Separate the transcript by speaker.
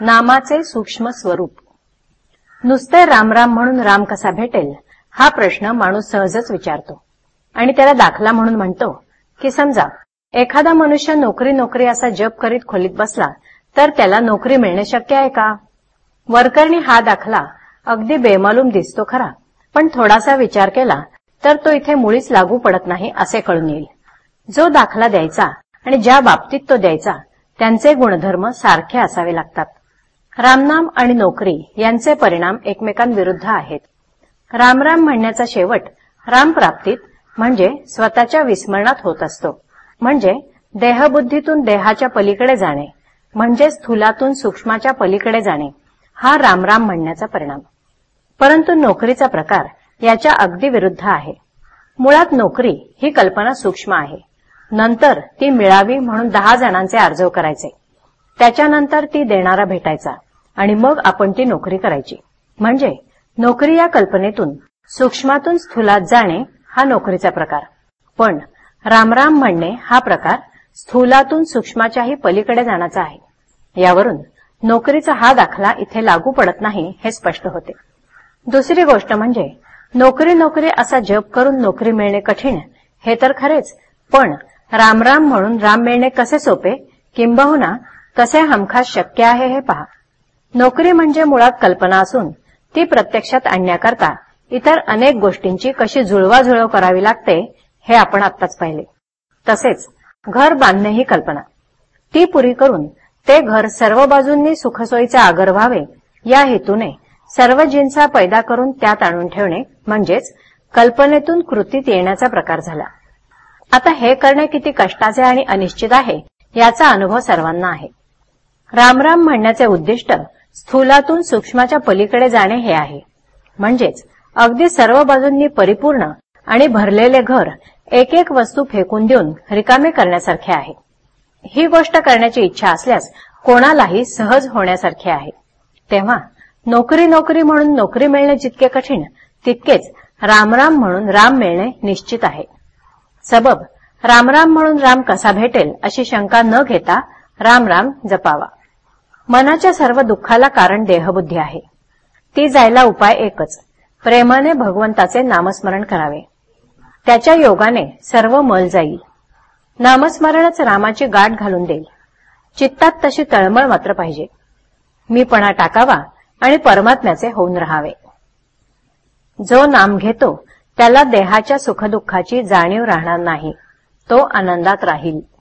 Speaker 1: नामाचे सूक्ष्म स्वरूप. नुसते रामराम म्हणून राम कसा भेटेल हा प्रश्न माणूस सहजच विचारतो. आणि त्याला दाखला म्हणून म्हणतो की समजा एखादा मनुष्य नोकरी नोकरी असा जप करीत खोलीत बसला तर त्याला नोकरी मिळणे शक्य आहे का? वरकरणी हा दाखला अगदी बेमालूम दिसतो खरा पण थोडासा विचार केला तर तो इथे मुळीच लागू पडत नाही असे कळून येईल. जो दाखला द्यायचा आणि ज्या बाबतीत तो द्यायचा त्यांचे गुणधर्म सारखे असावे लागतात. रामनाम आणि नोकरी यांचे परिणाम एकमेकांविरुद्ध आहेत. रामराम म्हणण्याचा शेवट रामप्राप्तीत म्हणजे स्वतःच्या विस्मरणात होत असतो. म्हणजे देहबुद्धीतून देहाच्या पलीकडे जाणे म्हणजे स्थूलातून सूक्ष्माच्या पलीकडे जाणे हा रामराम म्हणण्याचा परिणाम. परंतु नोकरीचा प्रकार याच्या अगदी विरुद्ध आहे. मुळात नोकरी ही कल्पना सूक्ष्म आहे. नंतर ती मिळावी म्हणून दहा जणांचे अर्जव करायचे. त्याच्यानंतर ती देणारा भेटायचा. आणि मग आपण ती नोकरी करायची. म्हणजे नोकरी या कल्पनेतून सूक्ष्मातून स्थूलात जाणे हा नोकरीचा प्रकार. पण रामराम म्हणणे हा प्रकार स्थूलातून सूक्ष्माच्याही पलीकडे जाण्याचा आहे. यावरून नोकरीचा हा दाखला इथे लागू पडत नाही हे स्पष्ट होते. दुसरी गोष्ट म्हणजे नोकरी नोकरी असा जप करून नोकरी मिळणे कठीण हे तर खरेच पण रामराम म्हणून राम मिळणे कसे सोपे? किंबहुना कसे हमखास शक्य आहे हे पहा. नोकरी म्हणजे मुळात कल्पना असून ती प्रत्यक्षात आणण्याकरता इतर अनेक गोष्टींची कशी जुळवाजुळव करावी लागते हे आपण आत्ताच पाहिले. तसेच घर बांधणे ही कल्पना. ती पुरी करून ते घर सर्व बाजूंनी सुखसोयीचा आगर व्हावे या हेतूने सर्व जिन्सा पैदा करून त्यात आणून ठेवणे म्हणजेच कल्पनेतून कृतीत येण्याचा प्रकार झाला. आता हे करणे किती कष्टाचे आणि अनिश्चित आहे याचा अनुभव सर्वांना आहे. रामराम म्हणण्याचे उद्दिष्ट स्थूलातून सूक्ष्माच्या पलीकडे जाणे हे आहे. म्हणजेच अगदी सर्व बाजूंनी परिपूर्ण आणि भरलेले घर एक एक वस्तू फेकून देऊन रिकामे करण्यासारखे आहे. ही गोष्ट करण्याची इच्छा असल्यास कोणालाही सहज होण्यासारखे आहे. तेव्हा नोकरी नोकरी म्हणून नोकरी मिळणे जितके कठीण तितकेच रामराम म्हणून राम मिळणे निश्चित आहे. सबब रामराम म्हणून राम कसा भेटेल अशी शंका न घेता रामराम जपावा. मनाच्या सर्व दुःखाला कारण देहबुद्धी आहे. ती जायला उपाय एकच प्रेमाने भगवंताचे नामस्मरण करावे. त्याच्या योगाने सर्व मल जाईल. नामस्मरणच रामाची गाठ घालून देईल. चित्तात तशी तळमळ मात्र पाहिजे. मीपणा टाकावा आणि परमात्म्याचे होऊन राहावे. जो नाम घेतो त्याला देहाच्या सुखदुःखाची जाणीव राहणार नाही. तो आनंदात राहील.